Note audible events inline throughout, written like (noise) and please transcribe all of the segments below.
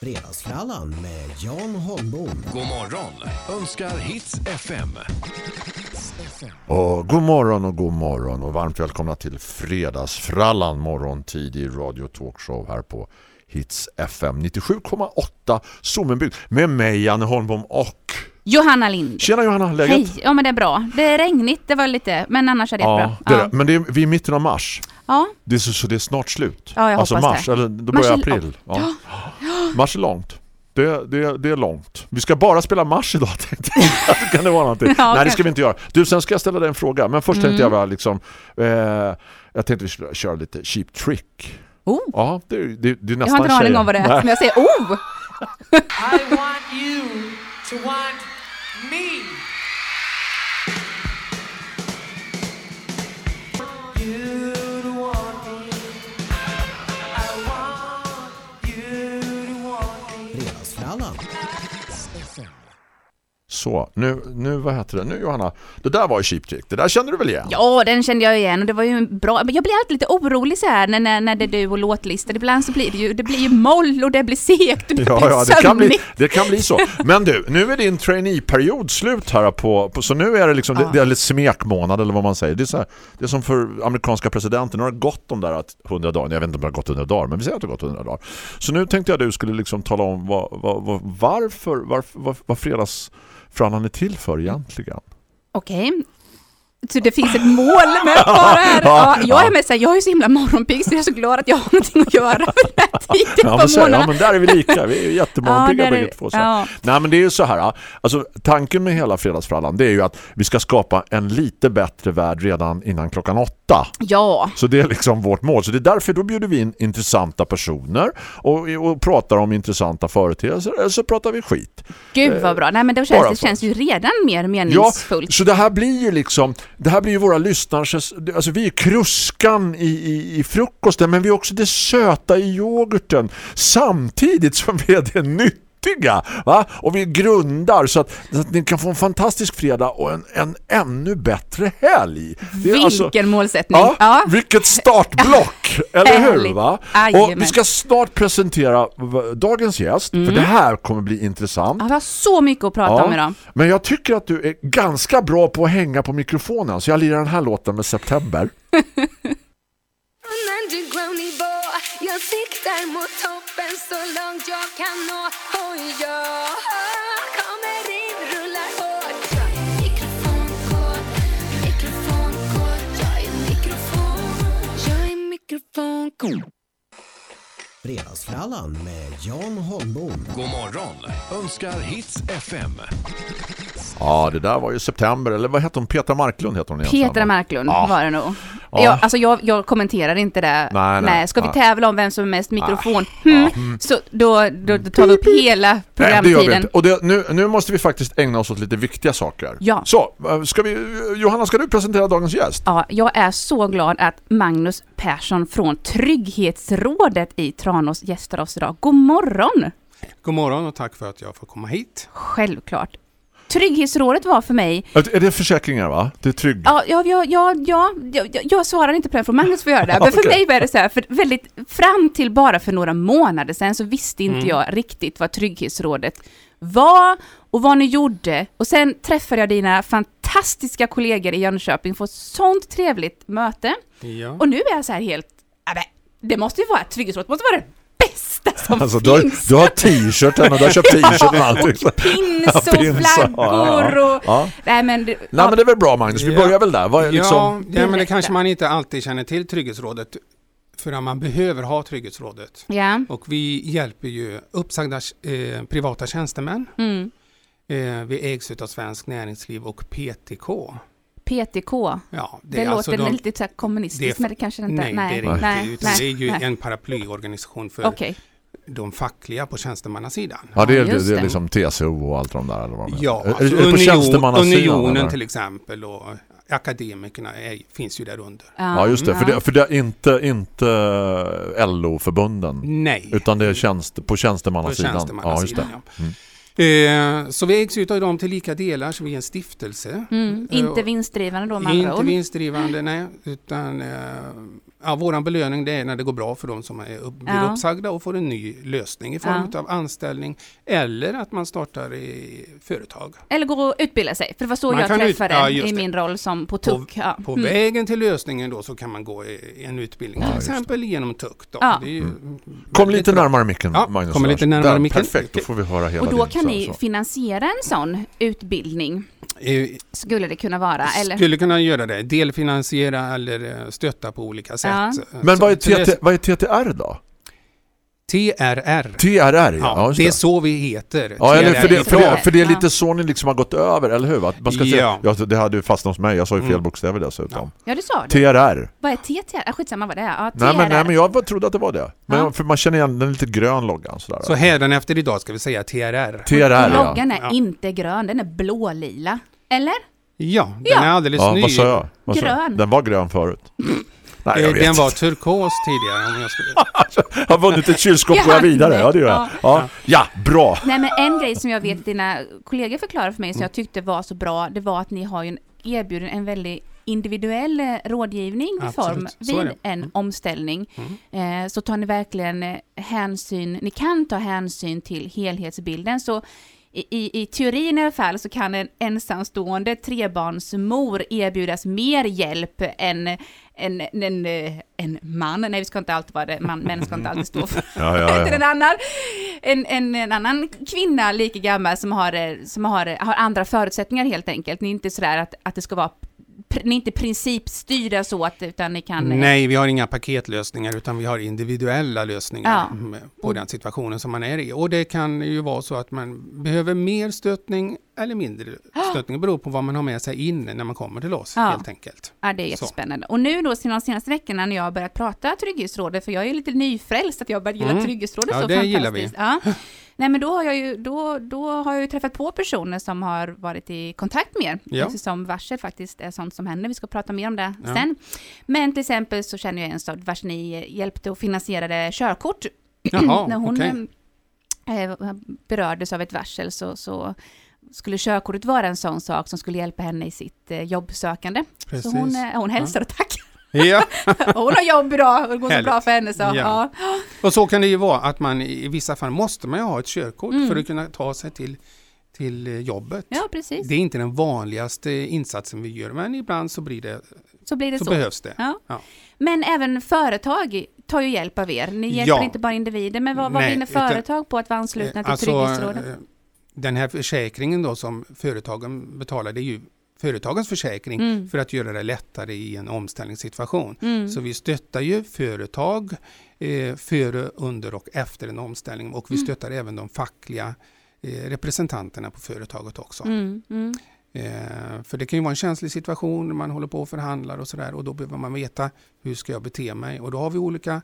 Fredagsfrallan med Jan Holmbom. God morgon önskar Hits FM. Och god morgon och god morgon och varmt välkomna till Fredagsfrallan morgontid i Radio Talkshow här på Hits FM 97,8 Sommenbygd med mig Janne Holmbom och Johanna Lind. Tjena Johanna, läget? Hej, ja men det är bra. Det är regnigt, det var lite, men annars är det Ja, bra. det är ja. men det är, vi är i mitten av mars. Ja. Det är så, så det är snart slut. Ja, jag alltså mars, det. eller då Mars börjar är- april. Ja. Mars är långt. Det, det, det är långt. Vi ska bara spela mars idag (laughs) tänkte jag. kan det vara någonting? (laughs) Ja, Nej, det ska vi inte göra. Du, sen ska jag ställa dig en fråga. Men först tänkte jag bara liksom... Eh, jag tänkte vi skulle köra lite cheap trick. Oh. Ja, det, det, det är Jag nästan har inte en aning om vad det är, Nej. men jag säger oh! (laughs) I want you to want me. Så, nu, nu, vad heter det? Nu Johanna, det där var ju cheap trick. Det där känner du väl igen? Ja, den kände jag igen och det var ju bra. Men jag blir alltid lite orolig så här när, när, när det är du och låtlistor. Ibland så blir det ju, det blir ju moll och det blir segt och det Ja, blir ja det, kan bli, det kan bli så. Men du, nu är din trainee-period slut här på, på så nu är det liksom det, det är lite smekmånad eller vad man säger. Det är, så här, det är som för amerikanska presidenten. Nu har gått de där att 100 dagar. Jag vet inte om det har gått 100 dagar, men vi säger att det har gått 100 dagar. Så nu tänkte jag att du skulle liksom tala om vad, vad, vad, varför, varför vad, för han är till för egentligen. Okej. Så det finns ett mål med att vara här. (laughs) Ja, jag är med så här, jag är så himla morgonpigg så jag är så glad att jag har någonting att göra med den här tiden Ja, på men, så, ja, men där är vi lika. Vi är jättemorgonpigga (laughs) Ja, bägge två. Ja. Nej, men det är ju så här. Alltså, tanken med hela fredagsfrallan det är ju att vi ska skapa en lite bättre värld redan innan klockan åtta. Ja, Så det är liksom vårt mål. Så det är därför då bjuder vi in intressanta personer och, och pratar om intressanta företeelser eller så pratar vi skit. gud vad bra. Nej men det känns, det känns ju redan mer Ja, meningsfullt. så det här blir ju liksom det här blir ju våra lyssnares alltså vi är kruskan i, i, i frukosten men vi är också det söta i yoghurten. Samtidigt som vi är det nyttiga va? och vi grundar så att, så att ni kan få en fantastisk fredag och en, en ännu bättre helg. Det är Vilken alltså- målsättning. Ja, Ja. vilket startblock, (laughs) eller hur va? Och vi ska snart presentera dagens gäst, för det här kommer bli intressant. Ja, vi har så mycket att prata om idag. Men jag tycker att du är ganska bra på att hänga på mikrofonen, så jag lirar den här låten med September. (laughs) Jag siktar mot toppen så långt jag kan nå Och jag kommer in, rullar hårt Jag är mikrofonkåt, mikrofonkåt Jag är mikrofon, jag är mikrofonkåt Fredagsfrallan med Jan Holmbom. God morgon önskar Hits FM. Ja, det där var ju September, eller vad heter hon? Petra Marklund heter hon egentligen. Petra Marklund Ja. var det nog. Ja. Jag, alltså jag, jag kommenterar inte det. Nej, nej, Ska vi nej. tävla om vem som är mest mikrofon? Hmm. Så då, då, då tar vi upp hela Nej, det programtiden. Och det, nu, nu måste vi faktiskt ägna oss åt lite viktiga saker. Ja. Så, eh, ska vi, Johanna, ska du presentera dagens gäst? Ja, jag är så glad att Magnus Persson från Trygghetsrådet i Tranås gästar oss idag. God morgon! God morgon och tack för att jag får komma hit. Självklart. Trygghetsrådet var för mig Är det försäkringar va? Det är trygg. Ja, ja, ja, ja, ja jag, jag svarar inte på den för Magnus får göra det. (laughs) Men för Okej. mig var det så här, för väldigt, fram till bara för några månader sedan så visste inte jag riktigt vad Trygghetsrådet var och vad ni gjorde. Och sen träffade jag dina fantastiska kollegor i Jönköping på ett sånt trevligt möte. Ja. Och nu är jag så här helt, men det måste ju vara, Trygghetsrådet måste vara det bästa som Alltså, du, har, finns. du har t-shirten och du har köpt (laughs) t-shirten och allting. och pins och flaggor ja, och... ja. Nej men... det- Nej men det är väl bra Magnus, vi Ja. börjar väl där. Vad är liksom... ja, ja, men det kanske man inte alltid känner till Trygghetsrådet. För att man behöver ha Trygghetsrådet. Ja. Och vi hjälper ju uppsagda eh, privata tjänstemän. Mm. Eh, vi ägs av Svensk Näringsliv och PTK. PTK. Ja, Det, är alltså låter de- lite så här kommunistiskt, det är- men det kanske det inte Nej, det är det nej, inte. Nej, det är ju nej. en paraplyorganisation för Okej, de fackliga på tjänstemannasidan. Ja, det är, Ja, det, det är det. liksom TCO och allt de där. Eller vad Ja, är. alltså är, är det på union, tjänstemannasidan, Unionen eller? till exempel och akademikerna är, finns ju där under. Ja, just det. För, det. för det är inte, inte LO-förbunden. Nej. Utan det är tjänst, på på tjänstemannasidan. tjänstemannasidan. Ja, just Ja, Mm. Eh, så vi ägs utav dem till lika delar, så vi är en stiftelse. mm. Eh, Inte vinstdrivande då med andra Inte ord. vinstdrivande, nej, utan eh, Ja, våran belöning det är när det går bra för de som är upp, blir Ja. uppsagda och får en ny lösning i form av anställning eller att man startar i företag. Eller går och utbilda sig, för det var så Man jag kan ut- träffade ja, i min roll som på På, TUC. Ja. på Mm. vägen till lösningen då så kan man gå i en utbildning, till exempel genom TUC. Då. Ja. Det är ju Mm. Kom lite bra. närmare micken, Ja, Magnus. kommer lite närmare Där, micken. Perfekt, då får vi höra hela Och då din kan så- ni så. finansiera en sån utbildning, skulle det kunna vara. Eller? Skulle kunna göra det, delfinansiera eller eh, stötta på olika sätt. Ja. Eh, Men vad är, TT, vad är TTR då? TRR. TRR, ja. Ja, det är så vi heter. Ja, eller för, det, TRR. för, det, för det är Ja. lite så ni liksom har gått över, eller hur? Att man ska säga, Ja. ja. det hade ju fastnat hos mig, jag sa ju fel Mm. bokstäver dessutom. Ja, du sa det. TRR. Vad är TTR? Ah, skitsamma vad det är. Ja, TRR. Nej men, nej men jag trodde att det var det. Men Ja. för man känner igen den lite grön loggan sådär. Så hädanefter idag ska vi säga TRR. TRR ja. Loggan är Ja. inte grön, den är blålila. Eller? Ja, den Ja. är alldeles Ja, ny. vad sa jag? Vad sa jag? Grön. Den var grön förut. (laughs) Nej, Eh, jag vet Den var turkos tidigare om jag skulle... (laughs) Har vunnit ett kylskåp Ja, går jag vidare. Ja, det gör jag. Ja. Ja, bra. Nej men en grej som jag vet att dina kollegor förklarade för mig som jag tyckte var så bra, det var att ni har ju en, erbjuden en väldigt individuell eh, rådgivning i form vid det. Mm. en omställning. Eh, så tar ni verkligen eh, hänsyn, ni kan ta hänsyn till helhetsbilden. Så i, i, i teorin i alla fall så kan en ensamstående trebarnsmor erbjudas mer hjälp än en, en, en man, nej vi ska inte alltid vara det, man, män ska inte alltid stå för (laughs) Ja, ja, till en ja. annan, en, en, en annan kvinna lika gammal som har, som har, har andra förutsättningar helt enkelt. Ni är inte sådär att, att det ska vara, ni är inte principstyrda så att, utan ni kan... eh, Nej, vi har inga paketlösningar utan vi har individuella lösningar Ja. på den situationen som man är i. Och det kan ju vara så att man behöver mer stöttning eller mindre (gasps) stöttning. Det beror på vad man har med sig in när man kommer till oss Ja. helt enkelt. Ja, det är jättespännande. Och nu då, de senaste veckorna när jag har börjat prata Trygghetsrådet, för jag är ju lite nyfrälst att jag har börjat gilla Mm. Trygghetsrådet Ja, så det gillar vi. fantastiskt. Ja. (laughs) Nej, men då har jag ju, då, då har jag träffat på personer som har varit i kontakt med er, Ja. eftersom varsel faktiskt är sånt som händer. Vi ska prata mer om det Ja. sen. Men till exempel så känner jag en stad vars ni hjälpte och finansierade körkort. (clears throat) Jaha, när hon okej. eh, berördes av ett varsel så, så skulle körkortet vara en sån sak som skulle hjälpa henne i sitt eh, jobbsökande. Precis. Så hon, eh, hon hälsar och tackar. Ja, (laughs) Hon har jobb idag och det går så Härligt. bra för henne. Så, ja. Ja. och så kan det ju vara att man i vissa fall måste man ju ha ett körkort Mm. för att kunna ta sig till, till eh, jobbet. ja, precis. Det är inte den vanligaste insatsen vi gör, men ibland så, blir det, Så blir det så, så. behövs det. Ja. Ja. Men även företag tar ju hjälp av er. Ni hjälper inte bara individer, men vad, vad vinner utan- företag på att vara anslutna till Alltså, Trygghetsrådet? Den här försäkringen då som företagen betalar, det är ju företagens försäkring Mm. för att göra det lättare i en omställningssituation. Mm. Så vi stöttar ju företag eh, före, under och efter en omställning och vi Mm. stöttar även de fackliga eh, representanterna på företaget också. Mm, mm. Eh, för det kan ju vara en känslig situation när man håller på och förhandlar och sådär och då behöver man veta hur ska jag bete mig och då har vi olika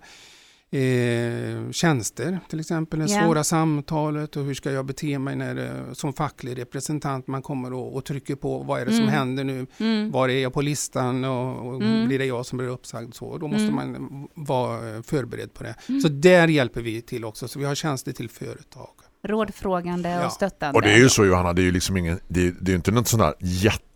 eh, tjänster, till exempel det Ja. svåra samtalet och hur ska jag bete mig när eh, som facklig representant man kommer och, och trycker på vad är det som Mm. händer nu, Mm. var är jag på listan och, och Mm. blir det jag som blir uppsagd så, då måste Mm. man vara eh, förberedd på det. Mm. Så där hjälper vi till också, så vi har tjänster till företag. Rådfrågande Ja. och stöttande. Och det är ju så Johanna, det är ju liksom ingen, det, är- det är inte något sånt här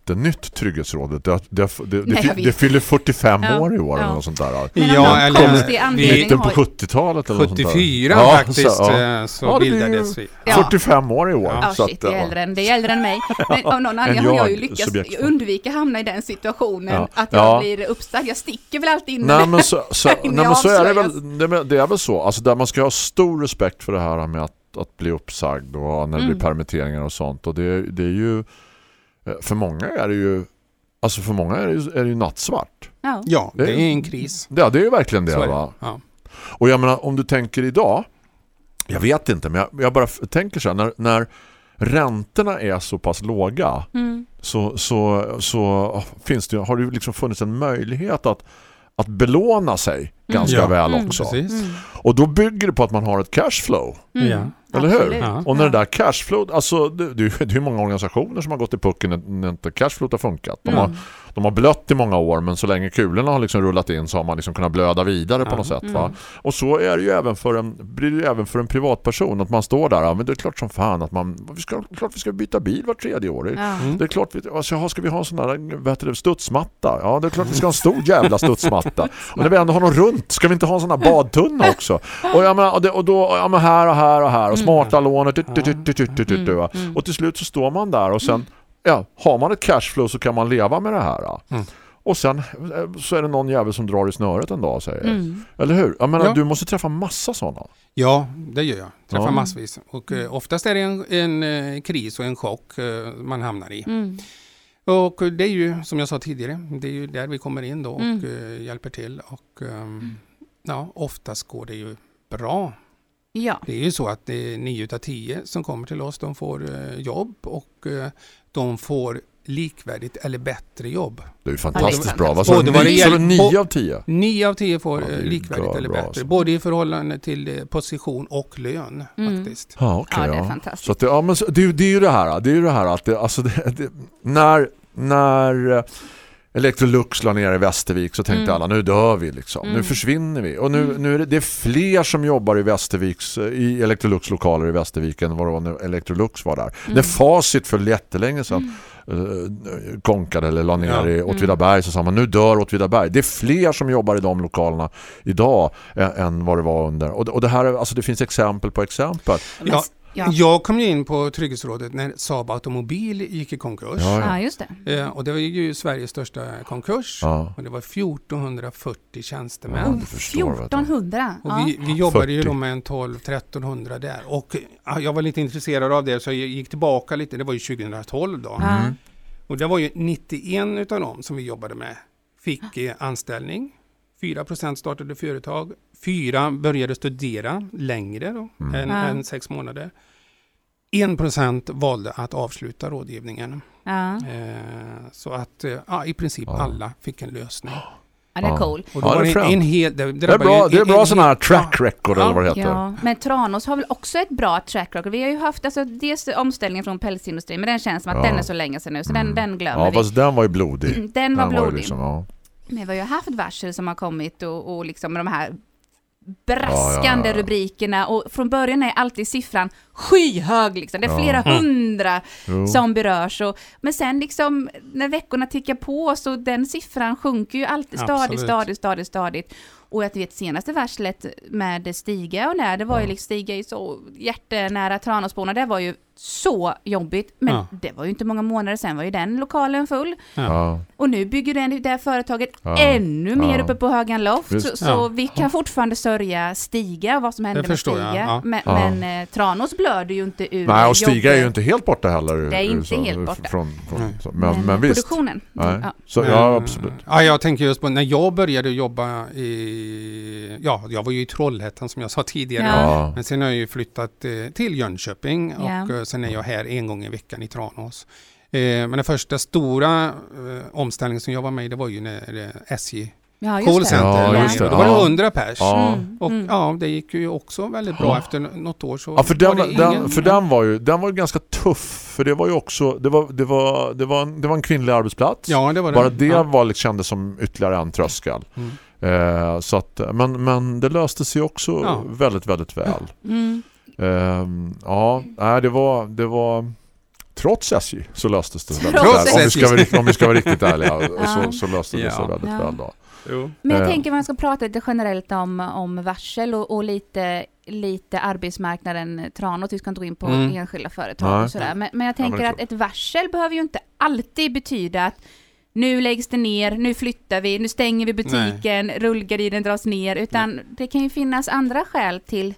jättenytt Trygghetsrådet. Det, det, det, det, Nej, det, fyller 45 Ja, år i år ja. eller något sånt där. Men Ja, eller Mitten på har- 70-talet eller något sånt där. 74 Ja, faktiskt så, ja. eh, så Ja, ju- bildades vi. Ja. 45 år i år. Ja, så shit, att, det, är äldre än, det är äldre än mig. (laughs) Men av någon anledning har jag ju lyckats subjekt. undvika hamna i den situationen. Ja. Att jag Ja. blir uppsagd. Jag sticker väl alltid in. Nej men så, (laughs) så, nej, men så är det väl det, är väl så alltså där man ska ha stor respekt för det här med att, att bli uppsagd och när det Mm. blir permitteringar och sånt och det, det är ju för många är det ju alltså för många är det ju, är det ju nattsvart. Ja. Ja, Det det är- en kris. Ja, det är ju verkligen det det. va. Ja. Och jag menar om du tänker idag jag vet inte men jag, jag bara tänker så här när, när räntorna är så pass låga Mm. så, så, så finns det, har det ju liksom funnits en möjlighet att, att belåna sig ganska Ja. väl Mm. också. Mm. Och då bygger det på att man har ett cashflow. Mm. Ja. Eller hur? Ja. Och när det där cashflow, alltså det, det, är- ju många organisationer som har gått i pucken när, när inte cashflow har funkat. De, Mm. har, de har blött i många år men så länge kulorna har liksom rullat in så har man liksom kunnat blöda vidare på Ja. något sätt. Mm. Va? Och så är det ju även för en, blir det ju även för en privatperson att man står där, ja, men det är klart som fan att man, vi ska, klart vi ska byta bil var tredje år. Ja. Mm. Det är klart, vi, alltså, ja, ska vi ha en sån där heter det, studsmatta? Ja, det är klart vi ska ha en stor jävla studsmatta. (laughs) Och när vi ändå har någon runt, ska vi inte ha en sån här badtunna också? Och, jag menar, och, det, och då, ja men här och här och här och smarta tut, tut, tut, tut, tut, va? och till slut så står man där och sen, ja, har man ett cashflow så kan man leva med det här. Mm. Och sen eh, så är det någon jävel som drar i snöret en dag och säger, Mm. eller hur? Jag menar, Ja. du måste träffa massa sådana. Ja, det gör jag. Träffar Ja. massvis. Och eh, oftast är det en, en eh, kris och en chock eh, man hamnar i. Mm. Och det är ju, som jag sa tidigare, det är ju där vi kommer in då och Mm. eh, hjälper till. Och ehm, ja, oftast går det ju bra. Ja. Det är ju så att det är 9 utav 10 som kommer till oss, de får eh, jobb och eh, de får likvärdigt eller bättre jobb. Det är ju fantastiskt bra. Vad sa du? Nio- nio av tio? 9 av 10 får Ja, eh, likvärdigt bra, eller bättre, alltså. både i förhållande till position och lön Mm. faktiskt. Ja, okej. Ja, det är ja. fantastiskt. Så att det, ja, men så, det, är ju- det är ju det här. Det är ju det här att det, alltså det, det, när, när Electrolux la ner i Västervik så tänkte Mm. alla, nu dör vi liksom. Nu Mm. försvinner vi. Och nu, Mm. nu är det, det är fler som jobbar i Västerviks, eh, i Electrolux lokaler i Västervik än vad det var när Electrolux var där. Mm. När Facit för jättelänge sedan eh, konkade eller la ner Ja. i Åtvidaberg så sa man, nu dör Åtvidaberg. Det är fler som jobbar i de lokalerna idag än, än vad det var under. Och, det- och det här, är- alltså det finns exempel på exempel. Ja, ja. Jag kom ju in på Trygghetsrådet när Saab Automobil gick i konkurs. Ja, ja. ja, just det. Eh, och det var ju Sveriges största konkurs. Ja. Och det var 1440 Ja, tjänstemän. du. 1400. Och Ja. vi, vi jobbade ju 40. då med en 12-1300 där. Och ja, jag var lite intresserad av det så jag gick tillbaka lite. Det var ju 2012 då. Ja. Mm. Och det var ju 91 utav dem som vi jobbade med fick eh, anställning. 4% startade företag. Fyra började studera längre då, Mm. än, Ja. än sex månader. 1% valde att avsluta rådgivningen. Ja. Eh, så att eh, ja, i princip Ja. alla fick en lösning. ja, det är Ja. cool. Och då Ja, var det är en, hel... Det, Det är bra, det är bra sån här track record eller vad det heter. Ja, men Tranås har väl också ett bra track record. Vi har ju haft alltså, dels omställningen från pälsindustrin, men den känns som att Ja. den är så länge sedan nu, så den, Mm. den glömmer Ja, vi. fast den var ju blodig. (clears throat) Den var ju blodig. liksom, ja. Men vi har ju haft varsel som har kommit och, och liksom de här braskande Ja, ja, rubrikerna och från början är alltid siffran skyhög liksom. Det är flera Mm. hundra Jo. som berörs och, men sen liksom när veckorna tickar på så den siffran sjunker ju alltid stadigt, Absolut. stadigt, stadigt, stadigt. Och jag vet senaste varslet med Stiga och när det var ju liksom Stiga är så hjärtenära Tranåsborna, det var ju så jobbigt. Men Ja. det var ju inte många månader sen var ju den lokalen full. Ja. Och nu bygger den, det här företaget Ja. ännu mer Ja. uppe på Högan Loft. Visst. Så, så Ja. vi kan fortfarande sörja Stiga och vad som hände med Stiga. Men, Ja. men eh, Tranås blöder ju inte ur Nej, och Stiga är ju jobbet. inte helt borta heller. Det är inte så, helt borta. Från, från, så, men, men, visst. Produktionen. Nej. Ja. Så, Men, ja, absolut. Ja, jag tänker just på när jag började jobba i... Ja, jag var ju i Trollhättan som jag sa tidigare. Ja. Ja. Men sen har jag ju flyttat eh, till Jönköping och Eh, sen är jag här en gång i veckan i Tranås. Eh, men den första stora eh, omställningen som jag var med i det var ju när eh, SJ Ja, callcenter Ja, just det. Då var det Ja. 100 pers. Ja. Mm, Och mm. ja, det gick ju också väldigt bra Ja. efter något år. Så Ja, för var den, den, ingen- för den var ju den var ju ganska tuff för det var ju också det var det var det var en, det var en kvinnlig arbetsplats. Ja, det var det. Bara det Ja. var liksom, kändes som ytterligare en tröskel. Mm. Eh, så att, men, men det löste sig också Ja. väldigt, väldigt väl. Mm. Ehm, ja, nej, det var, det var trots SJ så löstes det väldigt Trots väl. Om vi, ska vara, om vi ska vara riktigt ärliga Ja. så, så löste det sig Ja. väldigt Ja. väl då. Jo. Men jag Eh. tänker man ska prata lite generellt om, om varsel och, och lite, lite arbetsmarknaden Tranås. Vi ska inte gå in på Mm. enskilda företag Nej. och sådär. Men, men jag Ja, men tänker det är att ett varsel behöver ju inte alltid betyda att nu läggs det ner, nu flyttar vi, nu stänger vi butiken, rullgardinen dras ner. Utan det kan ju finnas andra skäl till,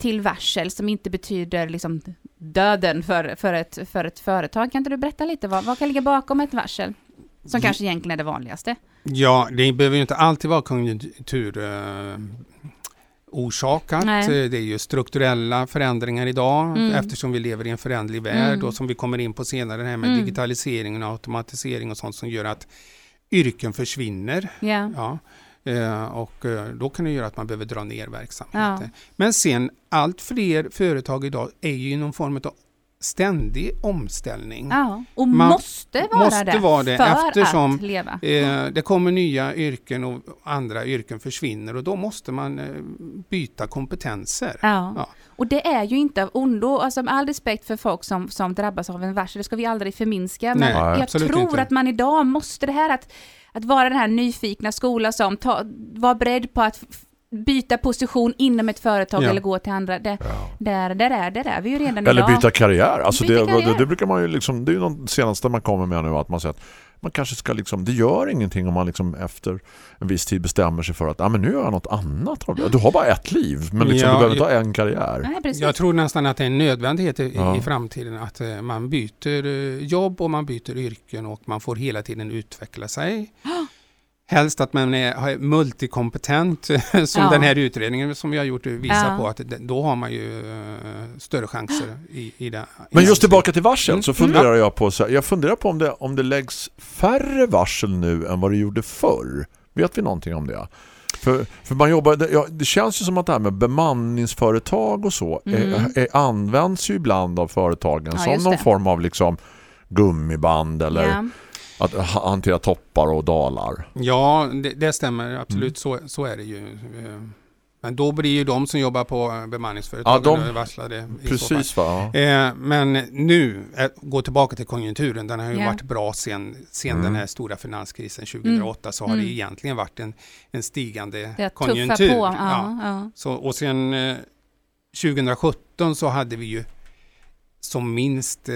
till varsel som inte betyder liksom döden för, för, ett, för ett företag. Kan inte du berätta lite, vad, vad kan ligga bakom ett varsel? Som kanske egentligen är det vanligaste. Ja, det behöver ju inte alltid vara konjunktur eh, orsakat. Nej. Eh, Det är ju strukturella förändringar idag Mm. eftersom vi lever i en förändlig värld Mm. och som vi kommer in på senare det här med Mm. digitaliseringen och automatisering och sånt som gör att yrken försvinner. Ja. Ja. Eh, och eh, då kan det göra att man behöver dra ner verksamheten. Ja. Men sen, allt fler företag idag är ju i någon form av ständig omställning. Ja, och Man måste vara måste det vara det för eftersom, att leva. Eh, det kommer nya yrken och andra yrken försvinner och då måste man eh, byta kompetenser. Ja. Ja. och det är ju inte av ondo. Alltså med all respekt för folk som, som drabbas av en varsel, det ska vi aldrig förminska. Men Nej, jag tror inte. att man idag måste det här att, att vara den här nyfikna skola som ta, var beredd på att byta position inom ett företag Ja. eller gå till andra. Det, där, där, är, där är vi ju redan Eller idag. byta karriär. Alltså Byta det, karriär. Det, det brukar man ju liksom, det är ju något senaste man kommer med nu att man säger att man kanske ska liksom, det gör ingenting om man liksom efter en viss tid bestämmer sig för att ah, men nu gör jag något annat av det. Du har bara ett liv, men liksom, Ja, du behöver jag- ta en karriär. Nej. Jag tror nästan att det är en nödvändighet i, Ja. i framtiden att eh, man byter eh, jobb och man byter yrken och man får hela tiden utveckla sig. (gasps) Helst att man är, multikompetent (laughs) som Ja. den här utredningen som vi har gjort visar Ja. på att då har man ju eh, större chanser i, i det. Men just tillbaka till varsel Mm. så funderar jag på så här, jag funderar på om det, om det läggs färre varsel nu än vad det gjorde förr. Vet vi någonting om det? För, för man jobbar, det, ja, det känns ju som att det här med bemanningsföretag och så Mm. är, är, används ju ibland av företagen Ja, som någon det. form av liksom gummiband eller. Att ha- hantera toppar och dalar. Ja, det, det stämmer absolut. Mm. Så, så är det ju. Eh, Men då blir ju de som jobbar på bemanningsföretag Ja, de- varslade. Precis va? Eh, men nu, eh, gå tillbaka till konjunkturen, den har ju Ja. varit bra sen, sen Mm. den här stora finanskrisen 2008 så har det Mm. egentligen varit en, en stigande Det konjunktur. på. Ja. Ja, ja. Så, och sen eh, 2017 så hade vi ju som minst eh,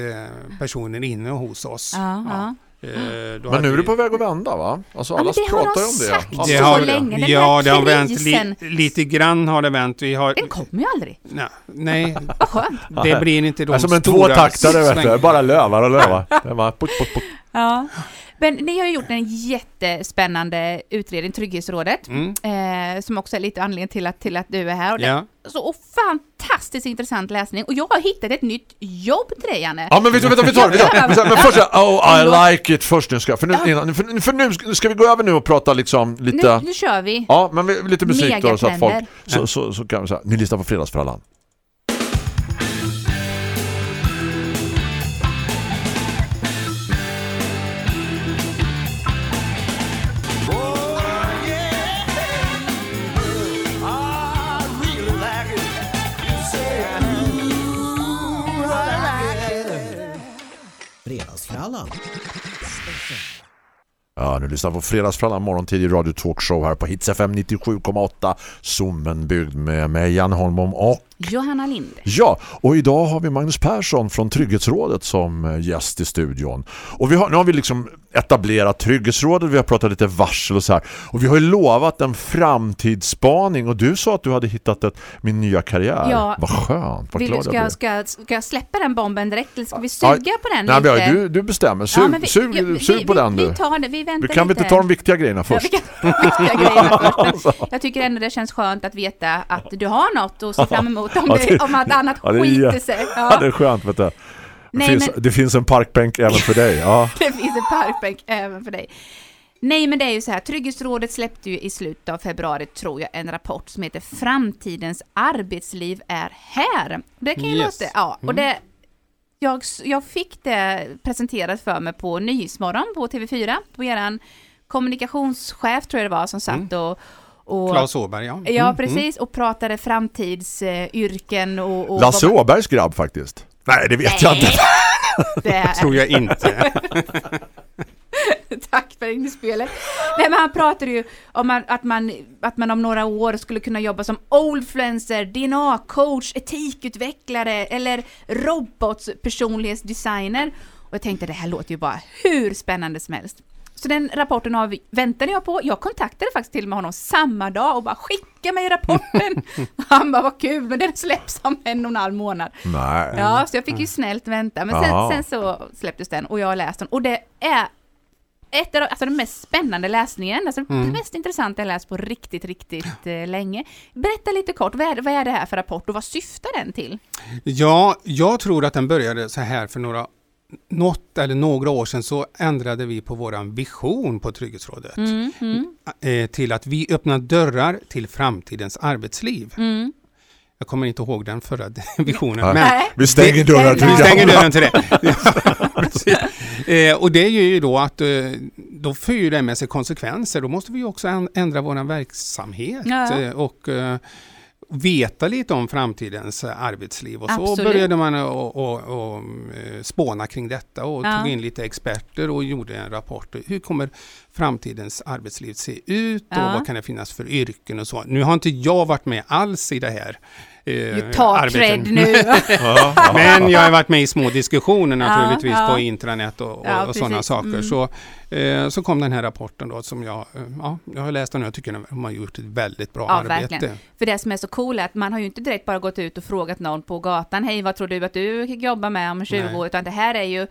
personer inne hos oss. Ja, ja. Eh, då Men nu är det på väg att vända va? Alltså Ja, alla men det har pratar ju om det. sagt. Alla Det det har- har, länge. Den här ja, det har vänt li, lite grann har det vänt. Vi har, Den kommer ju aldrig. nej, nej, Vad skönt. det blir inte de Det är som en stora tvåtaktare vet du, bara lövar och lövar. Det är bara put, put, put. Ja. Men ni har ju gjort en jättespännande utredning, Trygghetsrådet, Mm. eh, som också är lite anledning till att, till att du är här. Och det, Ja. så, och fantastiskt intressant läsning. Och jag har hittat ett nytt jobb till dig, Janne. Ja men vi det. vi tar det. Men först, oh I like it först nu ska, för nu, innan, för, för nu ska- vi gå över nu och prata liksom lite... Nu, nu kör vi. Ja, men lite musik då så att folk... Så, så, så kan vi säga, ni lyssnar på Fredagsfrallan. Fredagsfrallan. Ja, nu lyssnar på Fredagsfrallan morgontid i Radio Talkshow här på Hits FM 97,8 Sommenbygd med mig Jan Holmom och Johanna Linde. Ja, och idag har vi Magnus Persson från Trygghetsrådet som eh, gäst i studion. Och vi har, nu har vi liksom etablerat Trygghetsrådet, vi har pratat lite varsel och så här. Och vi har ju lovat en framtidsspaning och du sa att du hade hittat ett, min nya karriär. Ja. Vad skönt, vad Vill, du- glad jag ska, blev. ska, ska jag släppa den bomben direkt eller ska vi suga på den Nej, lite? du, du bestämmer, sug, Ja, vi- sug, ja, sug vi, på vi, den du. Vi tar det, vi väntar Vi kan vi lite. inte ta de viktiga grejerna Ja, först? vi kan ta de viktiga grejerna (laughs) först. Men Jag tycker ändå det känns skönt att veta att du har något att se (laughs) fram emot om, Ja, det, om att annat ja, det är- skiter sig. (laughs) Ja, Ja, det är skönt, vet du. Det, Nej, finns, men- det finns en parkbänk även för dig. Ja. (laughs) det finns en parkbänk även för dig. Nej, men det är ju så här, Trygghetsrådet släppte ju i slutet av februari, tror jag, en rapport som heter Framtidens arbetsliv är här. Det kan ju Yes. låta, ja, och det, jag, jag fick det presenterat för mig på Nyhetsmorgon på TV4, på eran kommunikationschef tror jag det var som satt och, och Claes Åberg, ja. Ja, Mm, precis, och pratade framtidsyrken och... och Lasse Åbergs grabb faktiskt. Nej, det vet jag inte. Det Tror jag inte. (laughs) Tack för inspelet. Nej men han pratade ju om att man, att man om några år skulle kunna jobba som oldfluencer, DNA-coach, etikutvecklare eller robotpersonlighetsdesigner. Och jag tänkte det här låter ju bara hur spännande som helst. Så den rapporten har vi, väntade jag på. Jag kontaktade faktiskt till och med honom samma dag och bara skicka mig rapporten. (laughs) Han bara vad kul men den släpps om en och en halv månad. Nej. Ja, så jag fick ju snällt vänta. Men sen, sen så släpptes den och jag har läst den. Och det är ett av alltså den mest spännande läsningen, alltså det mest intressanta jag läst på riktigt, riktigt eh, länge. Berätta lite kort, vad är, vad är det här för rapport och vad syftar den till? Ja, jag tror att den började så här för några, något eller några år sedan så ändrade vi på våran vision på Trygghetsrådet Mm, mm, eh, till att vi öppnar dörrar till framtidens arbetsliv. mm. Jag kommer inte ihåg den förra (laughs) visionen. Nej. Men Nej. Vi stänger dörrar till vi stänger dörren till det. (laughs) (laughs) Eh, och det gör ju då att eh, då för ju det med sig konsekvenser. Då måste vi också änd- ändra vår verksamhet Ja. och veta lite om framtidens eh, arbetsliv. Och så Absolut. började man och, och, och, eh, spåna kring detta och Ja. tog in lite experter och gjorde en rapport. Hur kommer framtidens arbetsliv se ut och Ja. vad kan det finnas för yrken och så. Nu har inte jag varit med alls i det här eh, talk arbetet. cred nu. (laughs) Men jag har varit med i små diskussioner naturligtvis Ja, ja. på intranät och, och, Ja, och sådana saker. Mm. Så, eh, så kom den här rapporten då som jag, eh, ja, jag har läst den och jag tycker de har gjort ett väldigt bra arbete. verkligen. För det som är så coolt är att man har ju inte direkt bara gått ut och frågat någon på gatan, hej vad tror du att du jobbar med om 20 Nej. år, utan det här är ju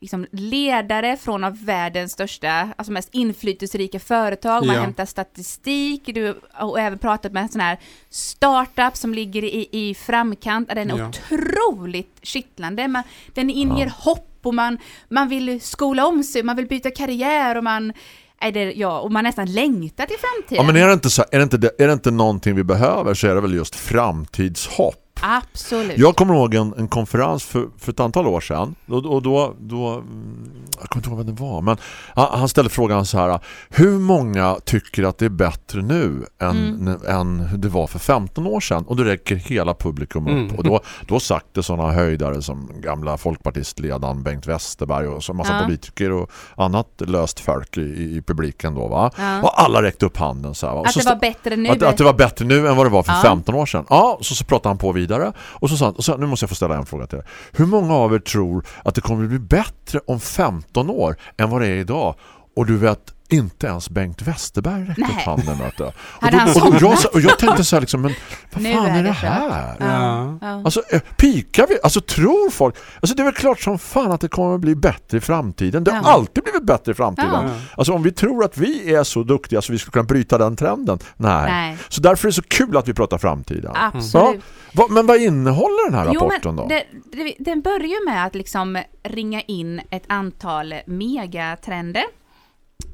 liksom ledare från av världens största, alltså mest inflytelserika företag, man Ja. hämtar statistik, du har även pratat med en sån här startup som ligger i, i framkant, den är Ja. otroligt kittlande, man, den inger hopp och man, man vill skola om sig, man vill byta karriär och man är det, ja, och man nästan längtar till framtiden. Ja, men är det, inte så, är, det inte, är det inte någonting vi behöver så är det väl just framtidshopp. Absolut. Jag kommer ihåg en, en konferens för, för ett antal år sedan och, och då, då mm, jag kommer inte ihåg vad det var men han, han ställde frågan så här hur många tycker att det är bättre nu än, än hur det var för 15 år sedan och då räcker hela publikum upp Mm. och då, då sagt det sådana höjdare som gamla folkpartistledaren Bengt Westerberg och så massa Ja. politiker och annat löst folk i, i, publiken då va Ja. och alla räckte upp handen så här, va? Att så det var bättre nu. att, att det var bättre nu än vad det var för Ja. 15 år sedan. Ja, så, så pratade han på vidare. Och så sa han, och så, nu måste jag få ställa en fråga till er. Hur många av er tror att det kommer bli bättre om 15 år än vad det är idag? Och du vet, inte ens Bengt Westerberg räckte upp handen. Vet. (laughs) Och, då, han och, jag, och jag tänkte så här, liksom, men vad fan är är, det här? Ja. Ja. Alltså, eh, pikar vi? Alltså, tror folk? Alltså, det är väl klart som fan att det kommer att bli bättre i framtiden. Det har Ja. alltid blivit bättre i framtiden. Ja. Alltså, om vi tror att vi är så duktiga så vi ska kunna bryta den trenden. Nej. Nej. Så därför är det så kul att vi pratar framtiden. Absolut. Va, men vad innehåller den här Jo, rapporten men då? det, det, den börjar med att liksom ringa in ett antal megatrender.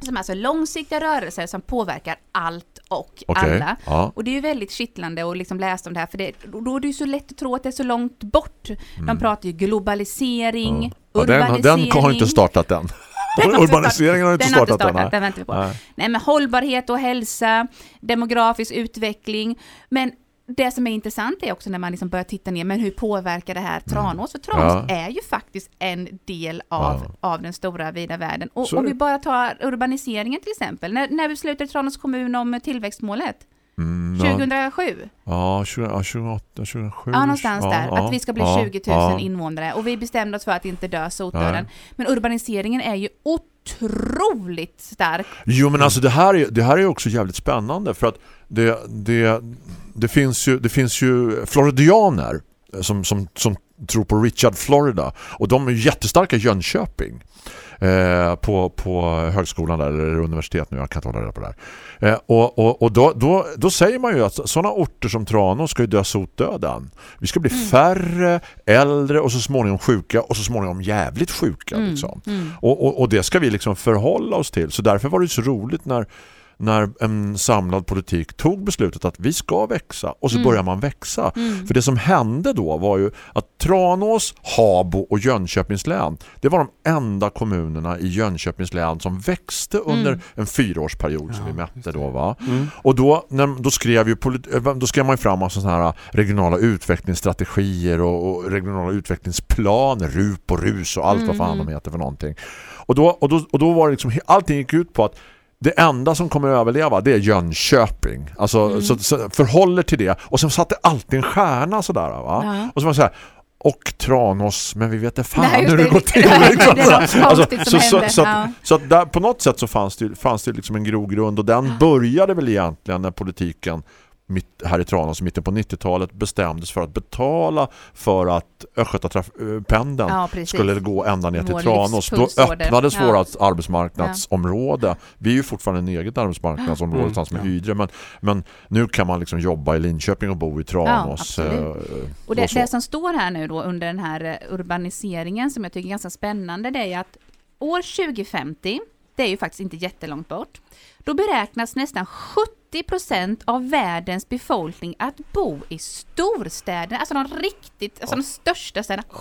Som alltså långsiktiga rörelser som påverkar allt och Okej, alla. ja. Och det är ju väldigt kittlande att liksom läsa om det här, för det, då är det ju så lätt att tro att det är så långt bort. De pratar ju globalisering, Mm. Ja, den, urbanisering. (laughs) (laughs) den har inte startat. Den Urbaniseringen har inte den har inte startat, startat, än. den väntar vi på. Nej. Nej. men hållbarhet och hälsa, demografisk utveckling. Men det som är intressant är också när man liksom börjar titta ner, men hur påverkar det här Tranås? För Tranås Mm. Ja. är ju faktiskt en del av, Ja. av den stora vida världen. Och om vi bara tar urbaniseringen till exempel. När, när beslutade Tranås kommun om tillväxtmålet? Mm, ja. 2007? Ja, 20, ja, 28, 2007. Ja, någonstans ja, där. ja, att vi ska bli ja, 20 000 ja. invånare. Och vi bestämde oss för att inte dö sotdöden. Men urbaniseringen är ju otroligt stark. Jo men alltså det här är, det här är också jävligt spännande för att det, det, det, finns, ju, det finns ju floridianer som, som, som tror på Richard Florida och de är jättestarka i Jönköping eh, på, på högskolan där, eller universitet nu, jag kan inte hålla reda på det här. Eh, och och, och då, då, då säger man ju att sådana orter som Tranås ska ju dö sotdöden. Vi ska bli färre, äldre och så småningom sjuka och så småningom jävligt sjuka liksom. Och, och, och det ska vi liksom förhålla oss till. Så därför var det så roligt när när en samlad politik tog beslutet att vi ska växa och så börjar man växa. För det som hände då var ju att Tranås, Habo och Jönköpings län det var de enda kommunerna i Jönköpings län som växte under en fyraårsperiod som vi mätte då va. Och då, när, då, skrev ju eh, då skrev man ju fram massa sådana här regionala utvecklingsstrategier och, och regionala utvecklingsplaner, RUP och RUS och allt vad fan de heter för någonting. Och då, och då, och då var det liksom, allting gick ut på att det enda som kommer att överleva det är Jönköping. Alltså Mm. så, så förhåller till det. Och sen satte alltid en stjärna sådär va. Ja. Och så var det så här och Tranås, men vi vet inte fan Nej, hur det det. går till. (laughs) Liksom. så, så, händer. så, Ja. att, så att där, på något sätt så fanns det, fanns det liksom en grogrund och den började väl egentligen när politiken mitt, här i Tranås i mitten på 90-talet bestämdes för att betala för att Östgötapendeln Ja, precis. skulle gå ända ner till Vår Tranås. Då öppnades Ja. vårt arbetsmarknadsområde. Vi är ju fortfarande en eget arbetsmarknadsområde Mm, tillsammans med ja. Ydre, men, men nu kan man liksom jobba i Linköping och bo i Tranås. absolut. eh, Och det, så. det som står här nu då under den här eh, urbaniseringen som jag tycker är ganska spännande, det är att år 2050, det är ju faktiskt inte jättelångt bort, då beräknas nästan 70% av världens befolkning att bo i storstäderna, alltså de riktigt, alltså de största städerna. 70%!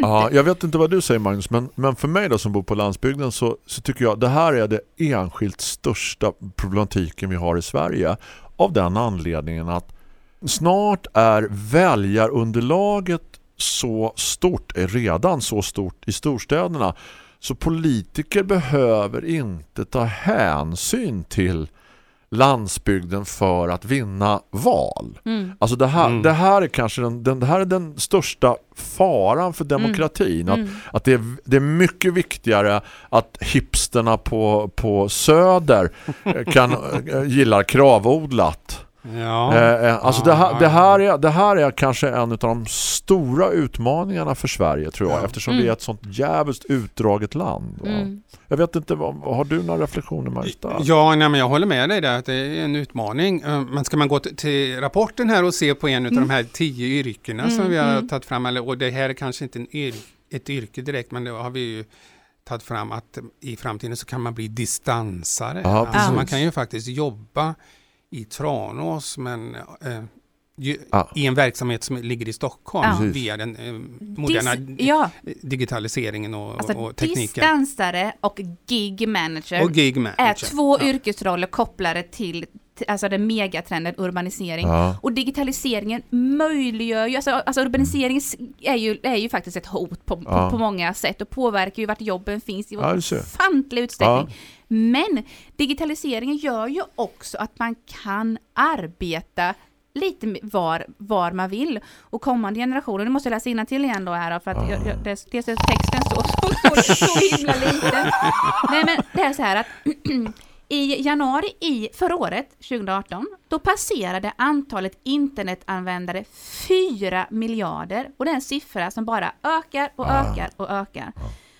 Ja, jag vet inte vad du säger Magnus, men, men för mig då som bor på landsbygden så, så tycker jag det här är det enskilt största problematiken vi har i Sverige. Av den anledningen att snart är väljarunderlaget så stort, är redan så stort i storstäderna. Så politiker behöver inte ta hänsyn till landsbygden för att vinna val. Mm. Alltså det här, Mm. det här är kanske den, den, det här är den största faran för demokratin. Att, Mm. att det, är, det är mycket viktigare att hipsterna på, på söder (laughs) kan, eh, gillar kravodlat. Ja. Eh, alltså det, här, det, är, det här är kanske en av de stora utmaningarna för Sverige tror jag. Ja. Eftersom Mm. vi är ett sånt jävligt utdraget land. Mm. Jag vet inte, har du några reflektioner där? Ja, nej, men jag håller med dig där att det är en utmaning. Eh, Men ska man gå till, rapporten här och se på en av de här tio yrkena Mm, som vi har mm. tagit fram, eller, och det här är kanske inte en yr, ett yrke direkt, men det har vi ju tagit fram att i framtiden så kan man bli distansare. Ja, alltså man kan ju faktiskt jobba i Tranås, men eh, ju, Ja. i en verksamhet som ligger i Stockholm. Precis. via den eh, moderna Dis- ja, digitaliseringen och, alltså och tekniken. distansare och gig manager Och gig manager. är två Ja. yrkesroller kopplade till alltså den megatrenden urbanisering. Ja. Och digitaliseringen möjliggör ju, alltså, alltså urbaniseringen är ju, är ju faktiskt ett hot på, på, Ja. på många sätt och påverkar ju vart jobben finns i Ja, ofantlig utsträckning. Men digitaliseringen gör ju också att man kan arbeta lite var, var man vill. Och kommande generationer, nu måste jag läsa till igen då här för att jag, jag, dels, dels är texten så, så, (laughs) så, så himla liten. Nej men det är så här att (clears throat) i januari i förra året, 2018, då passerade antalet internetanvändare 4 miljarder. Och det är en siffra som bara ökar och ökar och ökar.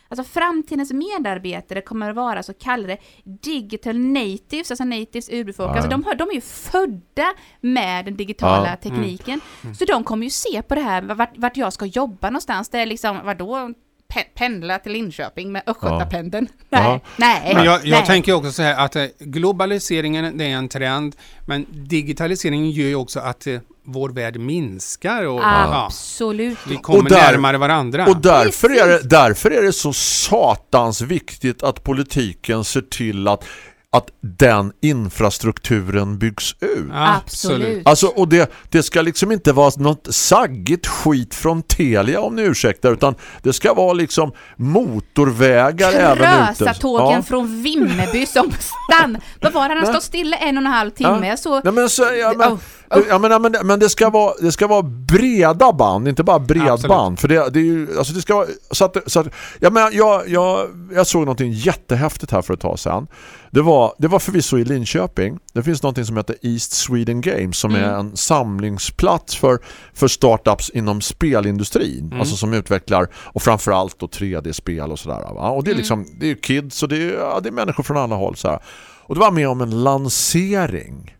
Alltså framtidens medarbetare kommer att vara så kallade digital natives, alltså natives urbefolkning. Alltså de, de är ju födda med den digitala Ja. tekniken. Så de kommer ju se på det här, vart, vart jag ska jobba någonstans. Det är liksom, vadå? Pe- pendla till Linköping med Östgötapendeln? Nej, Ja. nej. Men jag, jag nej. tänker också så här att eh, globaliseringen det är en trend, men digitaliseringen gör ju också att eh, vår värld minskar och ja, Absolut. vi kommer Och där- närmare varandra. Och därför är, det, därför är det så satans viktigt att politiken ser till att, att den infrastrukturen byggs ut. Absolut. Alltså, och det, det ska liksom inte vara något saggigt skit från Telia om ni ursäktar utan det ska vara liksom motorvägar även ute. Krösa-tågen Ja. från Vimmerby som stann. Vad var det? Han har stått stilla en och en halv timme. Ja. Så, Nej, men, så, ja, men, Oh, Ja, men, men, men det, ska vara, det ska vara breda band, inte bara bredband. För det, det är ju, alltså det ska vara, så att, så att, ja, men jag, jag, jag såg någonting jättehäftigt här för ett tag sedan. Det var, det var förvisso i Linköping. Det finns någonting som heter East Sweden Games som är en samlingsplats för, för startups inom spelindustrin. Alltså som utvecklar och framförallt då 3D-spel och sådär. Va? Och det är liksom, det är kids och det är, ja, det är människor från alla håll. Så här. Och det var med om en lansering.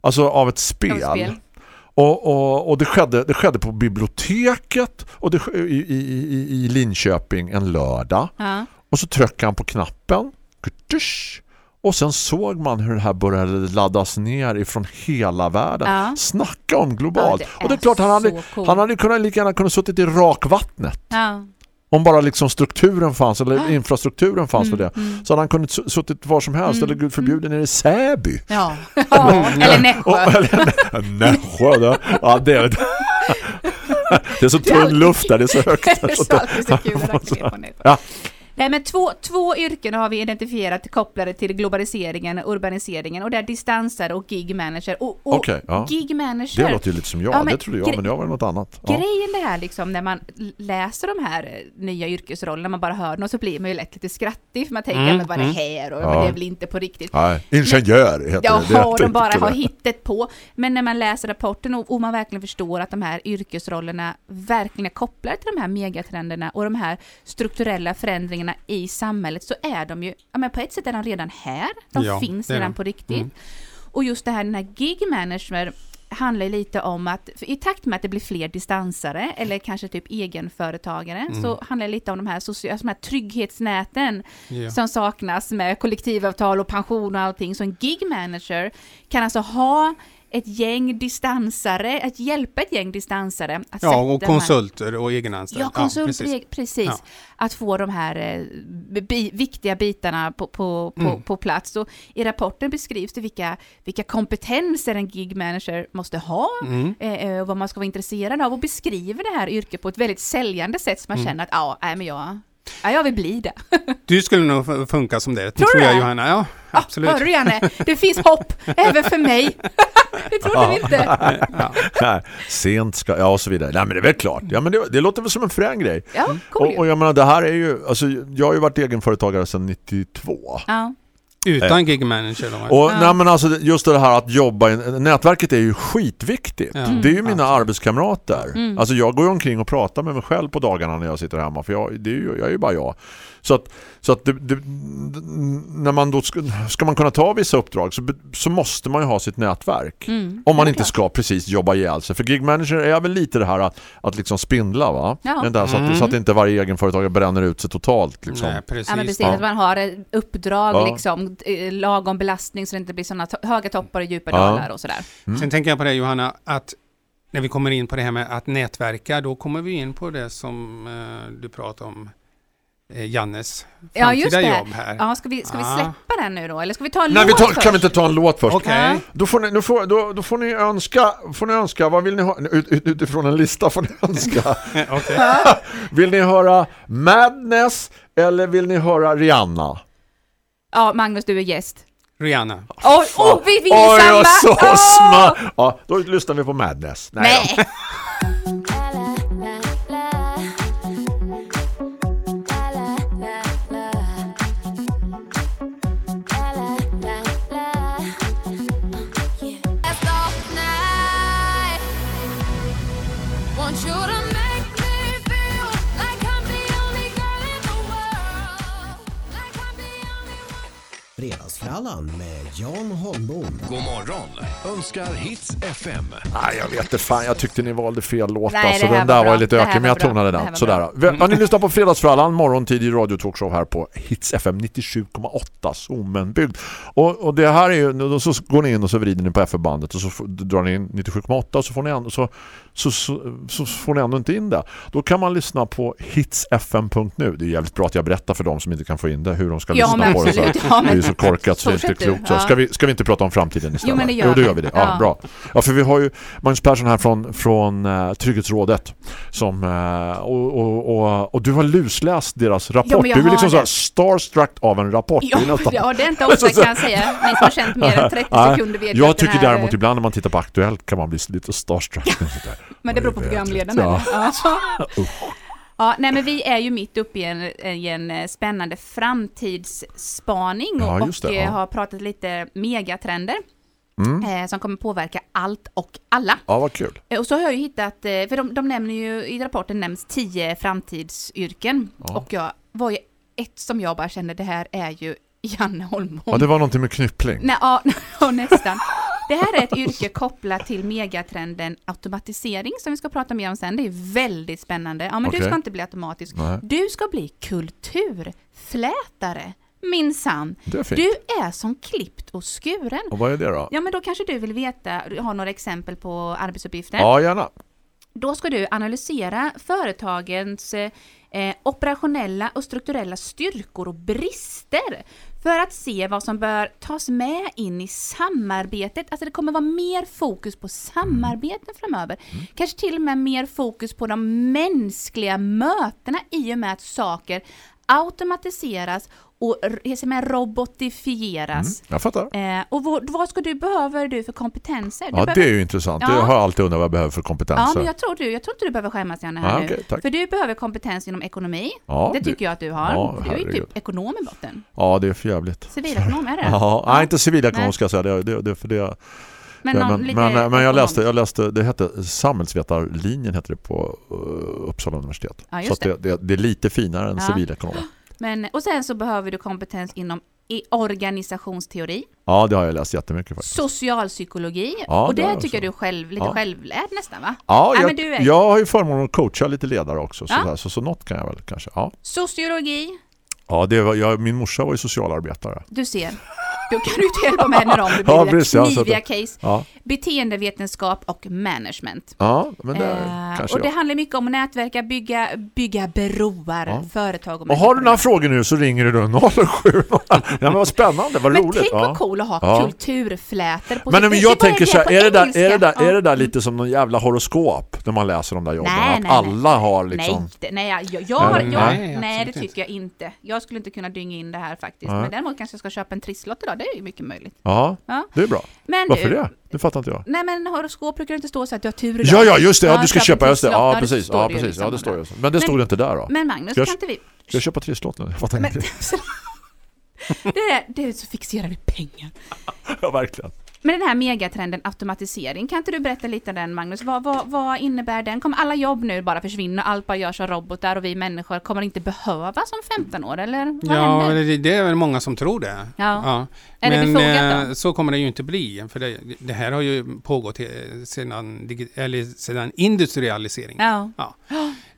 Alltså av ett spel. Av spel. Och, och, och det, skedde, det skedde på biblioteket och det, i, i, i Linköping en lördag. ja. Och så tryckte han på knappen. Och sen såg man hur det här började laddas ner ifrån hela världen. Ja. Snacka om globalt. Ja, det och det är klart han hade, så coolt. han hade kunnat lika gärna kunnat suttit i rakvattnet. Ja. Om bara liksom strukturen fanns eller infrastrukturen fanns Mm, för det. Så hade han kunnat suttit var som helst eller gud förbjude nere i Säby. Ja. (laughs) Eller Nässjö. eller, Nässjö då. Ja, det, är, (laughs) det är så tunn luft där, det är så högt. (laughs) Det är så alltid så kul att räkna ner på nätet. Ja. Nej, men två, två yrken har vi identifierat kopplade till globaliseringen och urbaniseringen och det är distansare och gig manager. Och, och Okej, ja. gig manager, Det låter ju lite som jag, Ja, men det trodde jag, men jag var något annat. Ja. Grejen det här liksom när man läser de här eh, nya yrkesrollerna, man bara hör dem så blir man ju lätt lite skrattig för man tänker, Mm, men vad är det här och Ja. men det är väl inte på riktigt. Nej, ingenjör heter Ja, det. det. har de bara har hittat på. Men när man läser rapporten och, och man verkligen förstår att de här yrkesrollerna verkligen är kopplade till de här megatrenderna och de här strukturella förändringarna i samhället så är de ju, ja men på ett sätt är de redan här. De Ja, finns redan på riktigt. Mm. Och just det här, den här gig management handlar ju lite om att i takt med att det blir fler distansare eller kanske typ egenföretagare Mm. så handlar det lite om de här, socia- alltså de här trygghetsnäten Ja. som saknas med kollektivavtal och pension och allting. Så en gig manager kan alltså ha ett gäng distansare, att hjälpa ett gäng distansare att Ja, och konsulter och egenanställda. Ja, konsulter, precis. precis. Ja. Att få de här eh, bi, viktiga bitarna på, på, på, Mm. på plats. Och I rapporten beskrivs det vilka, vilka kompetenser en gig manager måste ha Mm. eh, eh, och vad man ska vara intresserad av och beskriver det här yrket på ett väldigt säljande sätt som man Mm. känner att ja, nej, men jag, ja, jag vill bli det. (laughs) Du skulle nog funka som det, Tror tror, jag det? Johanna. Ja, Ah, absolut. hör du Janne? Det finns hopp (laughs) även för mig. (laughs) det trodde vi inte. Nej, sent ska, ja och så vidare. Nej men det är väl klart. Ja men det, det låter väl som en frän grej. Ja, cool Och, och jag menar det här är ju, alltså jag har ju varit egenföretagare sedan 92. ja. Utan gig manager då. Och Ja. nej, men alltså just det här att jobba i, nätverket är ju skitviktigt. Ja. Det är ju mina Absolut. arbetskamrater. Mm. Alltså jag går ju omkring och pratar med mig själv på dagarna när jag sitter hemma för jag, det är ju, jag är ju bara jag. Så att, så att det, det, när man då ska, ska man kunna ta vissa uppdrag så, så måste man ju ha sitt nätverk. Mm. Om man inte klart. ska precis jobba ihjäl sig. För gig manager är väl lite det här att, att liksom spindla va? Ja. Där, så, att, Mm. så att inte varje egenföretagare bränner ut sig totalt. Liksom. Nej, precis. Ja men precis, Ja. att man har ett uppdrag Ja. liksom, eh, lagom belastning så det inte blir sådana to- höga toppar och djupa Ja. dalar och sådär. Mm. Sen tänker jag på det Johanna, att när vi kommer in på det här med att nätverka, då kommer vi in på det som eh, du pratar om, Jannes framtida Ja just det. jobb här. Ja, ska vi, ska vi Ah. släppa den nu då? Eller ska vi ta en Nej, vi låt tar, först? kan vi inte ta en låt först? Okej. Ja. Då får, ni, då, får, då, då får ni önska, får ni önska, vad vill ni ha? Ut, ut, utifrån en lista får ni önska. (laughs) Okej. (laughs) vill ni höra Madness eller vill ni höra Rihanna? Ja, Magnus du är gäst. Rihanna. Oj, oh, vi vill Oj, samma! och så Åh! smart! Ja, då lyssnar vi på Madness. då. Nej! Önskar Hits FM. Nej, jag vet inte fan, jag tyckte ni valde fel låt. Nej, alltså, den var där bra. var lite ökig, men var jag bra. tonade den. var Sådär. Ja, ni lyssnar på Fredagsfrallan, morgontid i radiotalkshow här på Hits FM 97,8 Zoomenbygd. Och, och det här är ju, då så går ni in och så vrider ni på F-bandet och så drar ni in 97,8 och så får ni ändå, så, så, så, så får ni ändå inte in det. Då kan man lyssna på hitsfm.nu. Det är jävligt bra att jag berättar för dem som inte kan få in det hur de ska Ja, lyssna men på det. Så. Ja, Det är så korkat så det är inte klokt. Så ska, vi, ska vi inte prata om framtiden istället? Jo, men det gör jo, vi. gör vi det. Ja, Ja. bra. Ja, för vi har ju Magnus Persson här från, från uh, Trygghetsrådet som, eh, och, och, och, och du har lusläst deras rapport. Ja, du är liksom så här det. starstruck av en rapport. Ja, Det nästan- (laughs) ja, det är inte ofta (laughs) kan jag säga. Ni som har känt mer än 30 Nej, sekunder vet Jag tycker här- däremot ibland när man tittar på Aktuellt kan man bli lite starstruck. (laughs) Men det beror på programledaren. Ja. eller? Ja. Nej men vi är ju mitt uppe i en, i en eh, spännande framtidsspaning och, Ja, det, och ja. har pratat lite megatrender Mm. eh, som kommer påverka allt och alla. Ja, vad kul. Eh, Och så har jag ju hittat, eh, för de, de nämner ju, i rapporten nämns tio framtidsyrken. Ja. Och jag var ju ett som jag bara kände, det här är ju (laughs) Janne Holmholm. Ja, det var någonting med knyppling. Nej, ja, (laughs) ja, nästan. Det här är ett yrke kopplat till megatrenden automatisering som vi ska prata mer om sen. Det är väldigt spännande. Ja, men du Okej. ska inte bli automatisk. Nej. Du ska bli kulturflätare. Minsann. Du är som klippt och skuren. Och vad är det då? Ja, men då kanske du vill veta, du har några exempel på arbetsuppgifter. Ja, gärna. Då ska du analysera företagens eh, operationella och strukturella styrkor och brister för att se vad som bör tas med in i samarbetet. Alltså det kommer vara mer fokus på samarbeten framöver. Kanske till och med mer fokus på de mänskliga mötena i och med att saker automatiseras och robotifieras. Jag fattar. Eh, och vad, vad ska du behöver du för kompetenser? Du Ja, behöver, det är ju intressant. Ja. har jag alltid undrat vad jag behöver för Ja, kompetenser. men jag tror, du, jag tror inte du behöver skämmas Janne här Ja, nu. tack. För du behöver kompetens inom ekonomi. Ja, det tycker jag att du har. Ja, du är ju typ ekonom i botten. Ja, det är för jävligt. Civilekonom, är det Ja, nej, inte civilekonom ska jag säga. Det, det, det, för det, Men, någon men, lite men, men jag, läste, jag läste, det hette samhällsvetarlinjen hette det på uh, Uppsala universitet. Ja, så det, det, det är lite finare än Ja. civilekonom. Men, och sen så behöver du kompetens inom i organisationsteori, Ja, det har jag läst jättemycket faktiskt. socialpsykologi Ja, och det det tycker du själv, lite Ja. självlärd nästan va? Ja, Ja, jag, men du är- jag har ju förmånen att coacha lite ledare också. Så, Ja. där, så, så något kan jag väl kanske. Ja, Sociologi, ja det var, jag, min morsa var ju socialarbetare. du ser. Då kan du inte hjälpa med henne om det blir Ja, ja, precis, ja, kniviga att- case. Ja, Beteendevetenskap och management. ja men det Eh, och det jag. handlar mycket om att nätverka, bygga, bygga broar, Ja. företag och Och har du några frågor nu så ringer du då 070. (laughs) ja, men vad spännande, vad Men roligt. tänk ja. vad cool att ha Ja. kulturflätor på Men, men jag bara tänker så här, är det, där, är, det där, Ja. är det där lite som någon jävla horoskop när man läser de där jobben? Nej, att nej, alla har liksom... Nej, det- nej, jag, jag, jag, har- Nej, jag, nej, nej, det tycker jag inte. Jag skulle inte kunna dynga in det här faktiskt. Nej. Men däremot kanske jag ska köpa en trisslott idag. Det är ju mycket möjligt. Ja, Ja. det är bra. Men Varför du, det? Det fattar inte jag. Nej men horoskop brukar det inte stå så att du har tur idag. Ja, ja, just det. Ja, du ska köpa just det. trisslott. Ja, det precis. Ja, det precis. liksom Ja, det står ju. Men det stod Men- inte där då. Men Magnus, jag- kan inte vi... Ska jag köpa trisslotten? Jag fattar Men, inte. (laughs) det, är, det är så fixerade pengar. (laughs) Ja, verkligen. Men den här megatrenden automatisering, kan inte du berätta lite om den Magnus? Vad, vad, vad innebär den? Kommer alla jobb nu bara försvinna? Allt bara görs av robotar och vi människor kommer inte behövas om 15 år? Eller vad Ja, händer? det, det är väl många som tror det. Ja. Är det Men befogat då? eh, så kommer det ju inte bli. För det, det här har ju pågått sedan, sedan industrialiseringen. Ja.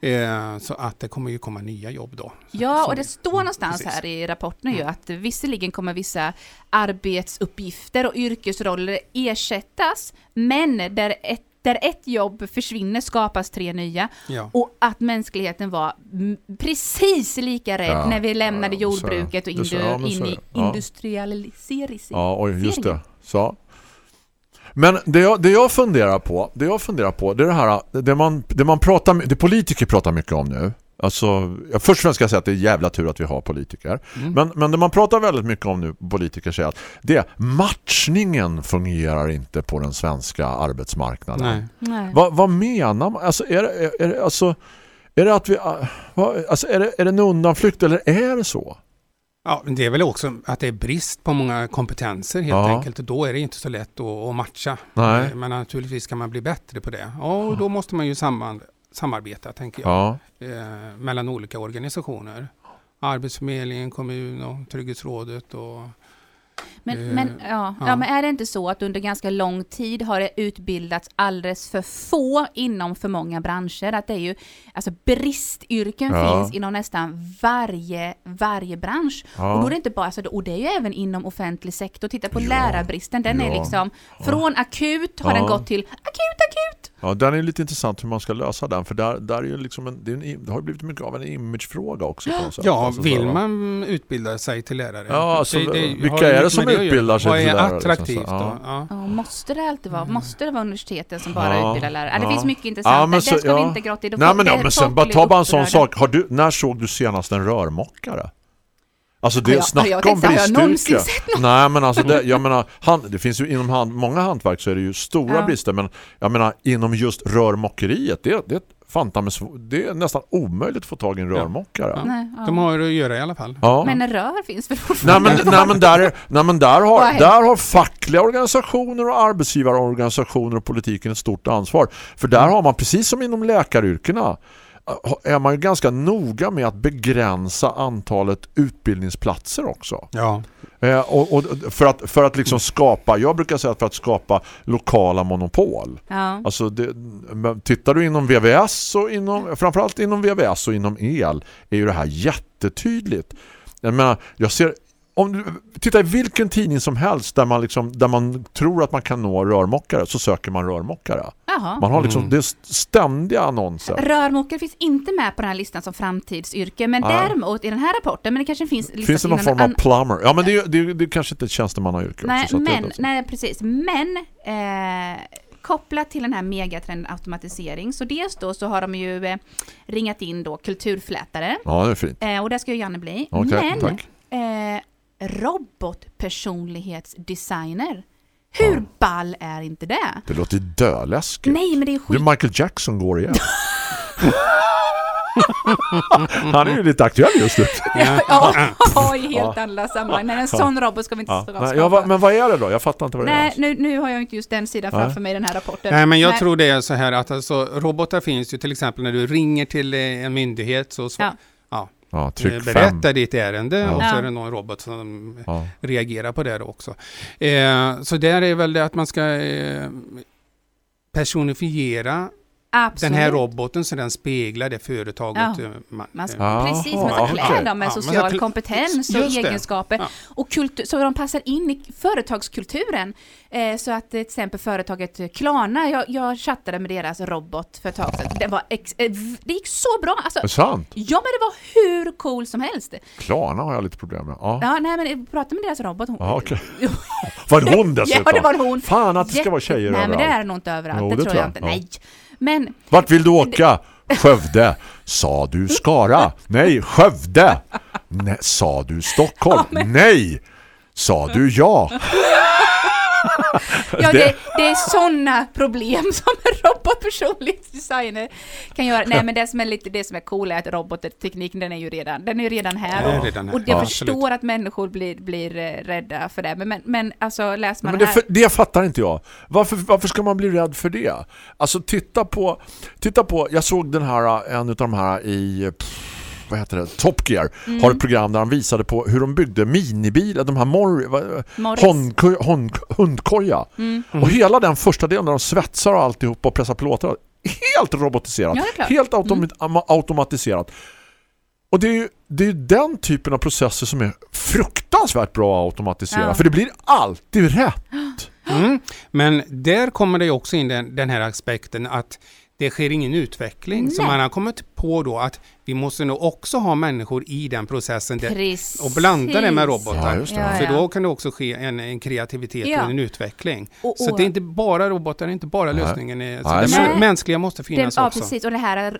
Eh, så att det kommer ju komma nya jobb då. Ja, Så- och det står någonstans precis. här i rapporten ju att visserligen kommer vissa arbetsuppgifter och yrkesroller ersättas, men där ett, där ett jobb försvinner skapas tre nya. Ja. Och att mänskligheten var mm, precis lika rädd Ja, när vi lämnade ja, jordbruket och indu, in är i det. Ja. just det. Så. Men det jag, det jag funderar på, det jag funderar på, det är det här, det man, det man pratar, det politiker pratar mycket om nu. Alltså, först och främst ska jag säga att det är jävla tur att vi har politiker. Mm. Men, men det man pratar väldigt mycket om nu, politiker säger att det är matchningen fungerar inte på den svenska arbetsmarknaden. Nej. Nej. Vad, vad menar man? Alltså, är, det, är, är, det- alltså, är det att vi, ah, vad, alltså, är det, är det en undanflykt eller är det så? Ja, men det är väl också att det är brist på många kompetenser helt Ja. enkelt. Och då är det inte så lätt att, matcha. Nej. Eh, Men naturligtvis ska man bli bättre på det. Ja, och då måste man ju samman, samarbeta, tänker jag. Ja. Eh, mellan olika organisationer. Arbetsförmedlingen, kommun och Trygghetsrådet och Men, Eh, men, ja, ja. ja. men är det inte så att under ganska lång tid har det utbildats alldeles för få inom för många branscher? Att det är ju, alltså bristyrken Ja. finns inom nästan varje, varje bransch. Ja. Och då är det inte bara, alltså, och det är ju även inom offentlig sektor. Titta på lärarbristen, den är liksom, från akut har den gått till akut, akut! Ja, den är lite intressant hur man ska lösa den. För där, där är ju liksom en, det, är en, det har ju blivit mycket av en imagefråga också. På något sätt. Ja, Alltså, vill man utbilda sig till lärare? Ja, alltså, har vilka är det som utbildar sig Vad till är lärare, liksom, attraktivt så, ja. då? Ja. Ja, måste det alltid vara? Måste det vara universiteten som bara Ja. utbildar lärare? Det Ja. finns mycket intressant. Men det så- ska vi inte grotta i. Nej men, det ja, är men sen bara ta bara en sån sak. Har du, när såg du senast en rörmokare? Alltså det jag- snacka jag om jag någon? Nej men alltså det, jag menar, hand, det finns ju inom hand, många hantverk så är det ju stora Ja. brister men jag menar inom just rörmockeriet det, det, fan ta mig sv- det är nästan omöjligt att få tag i en rörmokare. Ja. Nej, ja. De har att göra i alla fall. Men rör finns väl Nej fortfarande? men, nej, men, där, är, nej, men där, har, där har fackliga organisationer och arbetsgivarorganisationer och politiken ett stort ansvar. För där har man, precis som inom läkaryrkena, är man ju ganska noga med att begränsa antalet utbildningsplatser också. Ja. Eh, och, och för att, för att liksom skapa, jag brukar säga att för att skapa lokala monopol. Ja. Alltså det, tittar du inom VVS och inom, framförallt inom VVS och inom el är ju det här jättetydligt. Jag menar, jag ser om du tittar i vilken tidning som helst där man, liksom, där man tror att man kan nå rörmokare så söker man rörmokare. Jaha. Man har liksom, Mm. det är ständiga annonser. Rörmokare finns inte med på den här listan som framtidsyrke, men Ja. däremot i den här rapporten, men det kanske finns Finns det någon form av plumber? Ja men det, är ju- det, är det är kanske inte ett tjänstemannayrke Nej, också. men, nej precis. Men eh, kopplat till den här megatrenden automatisering. Så dels då så har de ju eh, ringat in då kulturflätare. Ja, det är fint. Eh, och det ska ju Janne bli. Okej, Men tack. eh, robotpersonlighetsdesigner. Hur ball är inte det? Det låter ju döläskigt. Nej, men det är Det skit. är Michael Jackson går igen. (laughs) Han är ju lite aktuell just nu. (laughs) Ja, i helt andra sammanhang. Nej, en sån robot ska vi inte Ja. ja, men vad är det då? Jag fattar inte vad det är. Nej, nu, nu har jag inte just den sidan Nej. framför mig i den här rapporten. Nej, men jag Nej. tror det är så här att alltså, robotar finns ju till exempel när du ringer till eh, en myndighet så, så Ja. Ja. Eh, tryck fem. berätta ditt ärende Ja. och så är det någon robot som Ja. reagerar på det också. Eh, så där är väl det att man ska eh, personifiera Absolut. den här roboten så den speglar det företaget. Ja. eh, man, Man ska, eh, precis, man ska klä dem med Ja, social klä- kompetens och egenskaper. Ja. Och kultur, så de passar in i företagskulturen. Eh, så att till exempel företaget Klarna, jag, jag chattade med deras robot för ett tag sedan. Det, var ex, eh, det gick så bra. Alltså, Är det sant? ja, men det var hur cool som helst. Klarna har jag lite problem med. Ja. Ja, nej, men jag pratade med deras robot. Hon, Ja, okej. (laughs) Var det hon dessutom? Ja, det var hon. Fan att det ska Jätte- vara tjejer Nej, men det överallt. är nog inte överallt. Jo, det, det tror tror jag jag. inte. Ja. Nej. Men Vart vill du åka? Skövde. Sa du Skara? Nej, Skövde. Nej, sa du Stockholm? Nej. Sa du ja? (laughs) Ja, Det- det, är sådana problem (laughs) som en robotpersonlighetsdesigner kan göra. Nej, men det som är lite det som är cool är att robottekniken den är ju redan, den är redan här. Är redan här. Och jag Ja, förstår absolut. att människor blir, blir eh, rädda för det. Men, men, men alltså läser man Men det, här... för, det fattar inte jag. Varför, varför ska man bli rädd för det? Alltså titta på, titta på jag såg den här, en av de här i pff, vad heter det? Top Gear Mm. har ett program där de visade på hur de byggde minibilar, de här mor, hundkoja. Mm. Och hela den första delen där de svetsar och alltihop och pressar plåtar helt robotiserat. Ja, helt automi- ama- automatiserat. Och det är ju det är ju den typen av processer som är fruktansvärt bra att automatisera. Ja. För det blir alltid rätt. Mm. Men där kommer det ju också in den, den här aspekten att det sker ingen utveckling. Så Nej. man har kommit på då att vi måste nog också ha människor i den processen där, och blanda det med robotar. Ja, just det. Ja, För ja. då kan det också ske en, en kreativitet Ja. och en utveckling. Och- Så och- det är inte bara robotar, det är inte bara Nej. lösningen. Så Nej, det så- mä- mänskliga måste Det, finnas ja, också. precis. Och det här,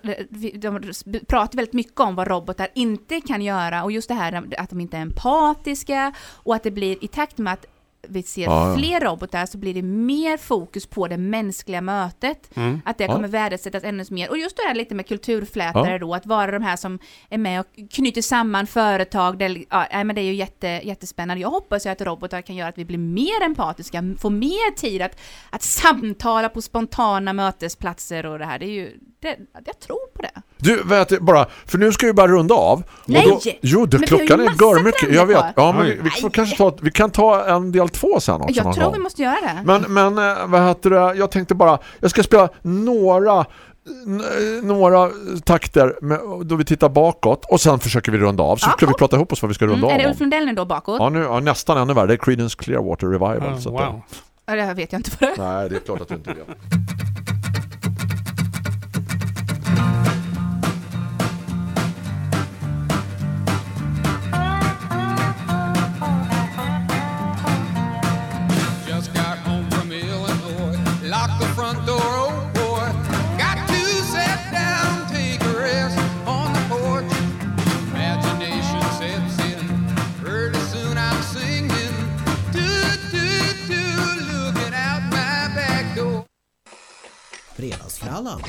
de pratar väldigt mycket om vad robotar inte kan göra och just det här att de inte är empatiska och att det blir i takt med att vi ser Ja, ja. fler robotar så blir det mer fokus på det mänskliga mötet. Mm. Att det Ja. kommer värdesättas ännu mer. Och just det här lite med kulturflätare Ja. då, att vara de här som är med och knyter samman företag. Där, ja, men det är ju jätte, jättespännande. Jag hoppas ju att robotar kan göra att vi blir mer empatiska, får mer tid att, att samtala på spontana mötesplatser och det här. Det är ju, det, jag tror på det. Du, vet bara, för nu ska vi bara runda av. Och Nej! Då, jo, det, Men klockan är massa gör mycket. trender Jag vet. Ja, men vi, vi, får kanske ta, vi kan ta en del två sen också. Jag tror gång. vi måste göra det. Men, men eh, vad heter det? Jag tänkte bara, jag ska spela några n- några takter med, då vi tittar bakåt och sen försöker vi runda av. Så Ja, ska vi prata ihop oss vad vi ska runda Mm, är det av Ulf. Lundell nu då bakåt? Ja, nu, ja, nästan ännu värre. Det är Creedence Clearwater Revival. Ja, så att, wow. Ja, det här vet jag inte vad det är. Nej, det är klart att du inte vet. Fredagsfrallan.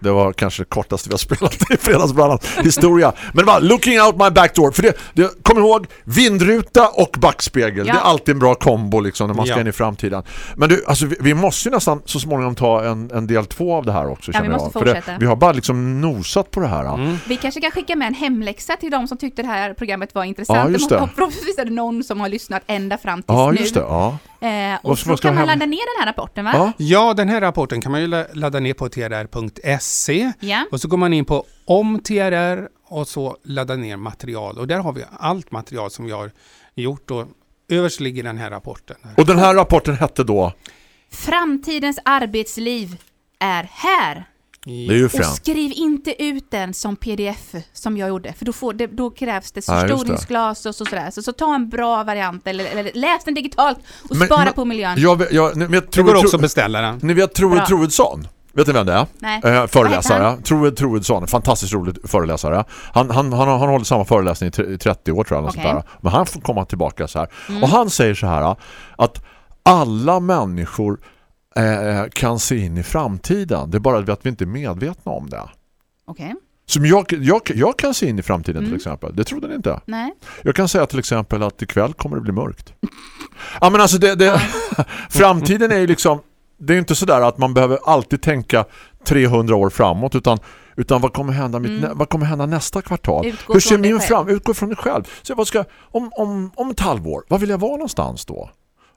Det var kanske det kortaste vi har spelat i Fredagsbrallans historia. Men det var Looking Out My Back Door. För det, det, kom ihåg, vindruta och backspegel. Ja. Det är alltid en bra kombo liksom, när man ska Ja. in i framtiden. Men du, alltså, vi, vi måste ju nästan så småningom ta en, en del två av det här också. Ja, vi måste jag. För det, fortsätta. vi har bara liksom nosat på det här. Mm. Vi kanske kan skicka med en hemläxa till de som tyckte det här programmet var intressant. Ja, just det. Och (laughs) Förhoppningsvis är det någon som har lyssnat ända fram tills Ja, nu. just det. Ja. Eh, och så kan man ladda ner den här rapporten va? Ja. Ja, den här rapporten kan man ju la- ladda ner på trr.se Ja. och så går man in på om TRR och så laddar ner material och där har vi allt material som vi har gjort och överst ligger den här rapporten. Och den här rapporten hette då Framtidens arbetsliv är här. Det är ju Och skriv inte ut den som pdf som jag gjorde, för då, får, det, då krävs det Ja, förstoringsglas och så, sådär. Så, så ta en bra variant, eller, eller läs den digitalt och Men- spara men- på miljön. Jag, vet- jag, ni Det går också att beställa den. Ni vet Bra. Troedsson? Vet ni vem det är? Nej. Eh, föreläsare. Troed Troedsson, fantastiskt rolig föreläsare. Han, han, han, har- han håller samma föreläsning i tre- i 30 år tror jag. sånt där. Men han får komma tillbaka så här. Och han säger så här att alla människor eh, kan se in i framtiden. Det är bara att vi inte är medvetna om det. Okej. Som jag, jag, jag kan se in i framtiden till exempel. Det trodde ni inte. Nej. Jag kan säga till exempel att ikväll kommer det bli mörkt. Ja men alltså det, det, (laughs) framtiden är ju liksom det är inte sådär att man behöver alltid tänka 300 år framåt utan, utan vad kommer hända mitt, nä- vad kommer hända nästa kvartal? Mm. Utgå Hur ser min fram utgå från dig själv. Så vad ska om om om ett halvår, vad vill jag vara någonstans då?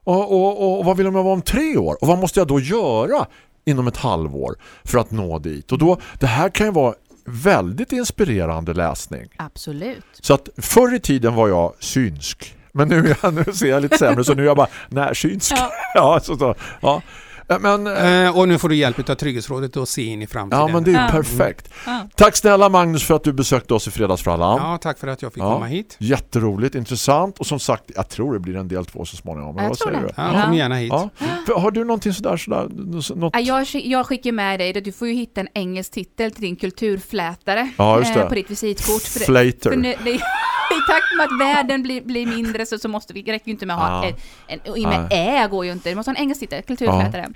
Och, och, och vad vill jag vara om tre år? Och vad måste jag då göra inom ett halvår för att nå dit? Och då det här kan ju vara väldigt inspirerande läsning. Absolut. Så att förr i tiden var jag synsk. Men nu, nu ser jag lite sämre så nu är jag bara närsynsk. Ja. (laughs) Ja. så, så, ja. Men, eh, Eh, och nu får du hjälp av Trygghetsrådet att se in i framtiden. ja, men det är ju perfekt. Ja. Tack snälla Magnus för att du besökte oss i Fredagsfrallan. Ja, tack för att jag fick Ja. komma hit. Jätteroligt, intressant och som sagt, jag tror det blir en del två så småningom. Jag vad tror säger det. du? Ja, kom gärna hit. Ja. Har du någonting sådär, sådär något? Ja, Jag, jag skickar med dig det. Du får ju hitta en engelsk titel till din kulturflätare Ja, just det. eh, på ditt visitkort. För Flater. för nu, det, I takt med att världen blir, blir mindre så, så måste vi, det räcker ju inte med att ha Ja. en, en, med ä går ju inte. Du måste ha en engelsk titel, kulturflätare.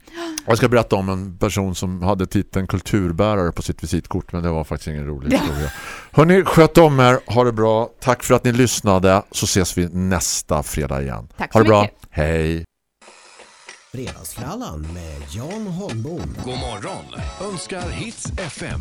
Jag ska berätta om en person som hade titeln kulturbärare på sitt visitkort men det var faktiskt ingen rolig historia. Hörrni, sköt om er, ha det bra. Tack för att ni lyssnade så ses vi nästa fredag igen. Tack ha det bra. mycket. Hej. Fredagsfrallan med Jan Holmbom. God morgon önskar Hits FM.